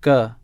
ka